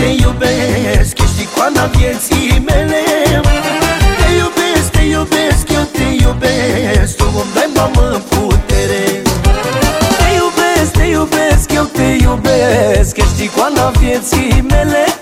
te iubesc Ești icoana vieții mele. Te iubesc, te iubesc, eu te iubesc Tu îmi dai, mamă, putere. Te iubesc, te iubesc, eu te iubesc Ești icoana vieții mele.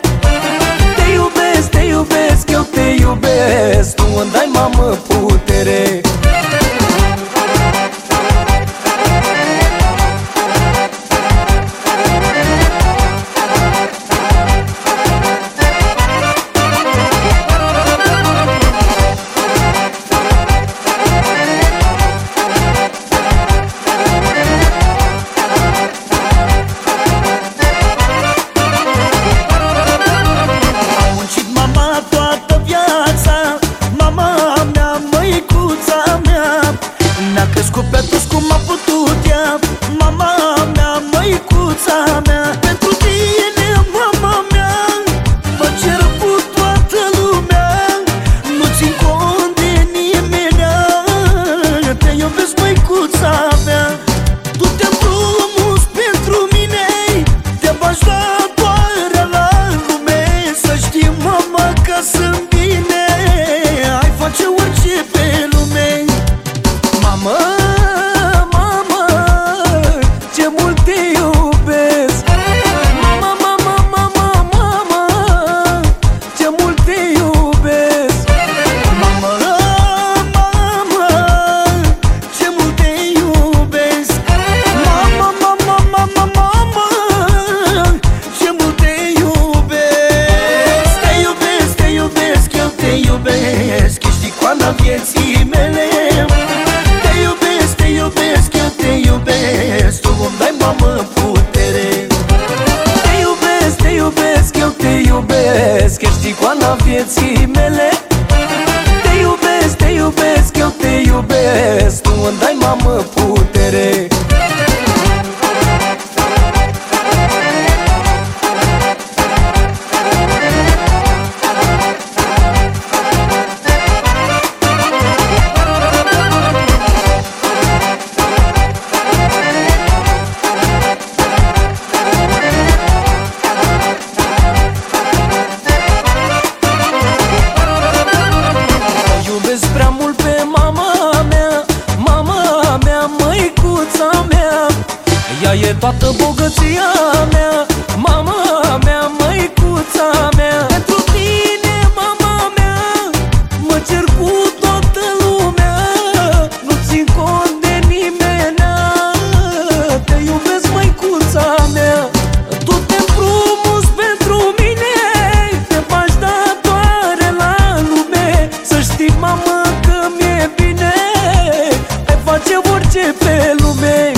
Vieții mele. Te iubesc, te iubesc, eu te iubesc. Tu îmi dai mamă putere. Te iubesc, te iubesc, eu te iubesc. Ești icoana vieții mele. Te iubesc, te iubesc, eu te iubesc. Tu îmi dai mamă putere Ea e toată bogăția mea. Mama mea, măicuța mea. Pentru tine, mama mea Mă cer cu toată lumea. Nu țin cont de nimeni Te iubesc, măicuța mea. Tu te frumos pentru mine Te faci datoare la lume. Să știi, mamă, că mi-e bine Ai face orice pe lume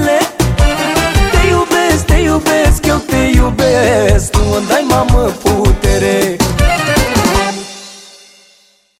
mele. Te iubesc, te iubesc, eu te iubesc. Tu îmi dai, mamă, putere.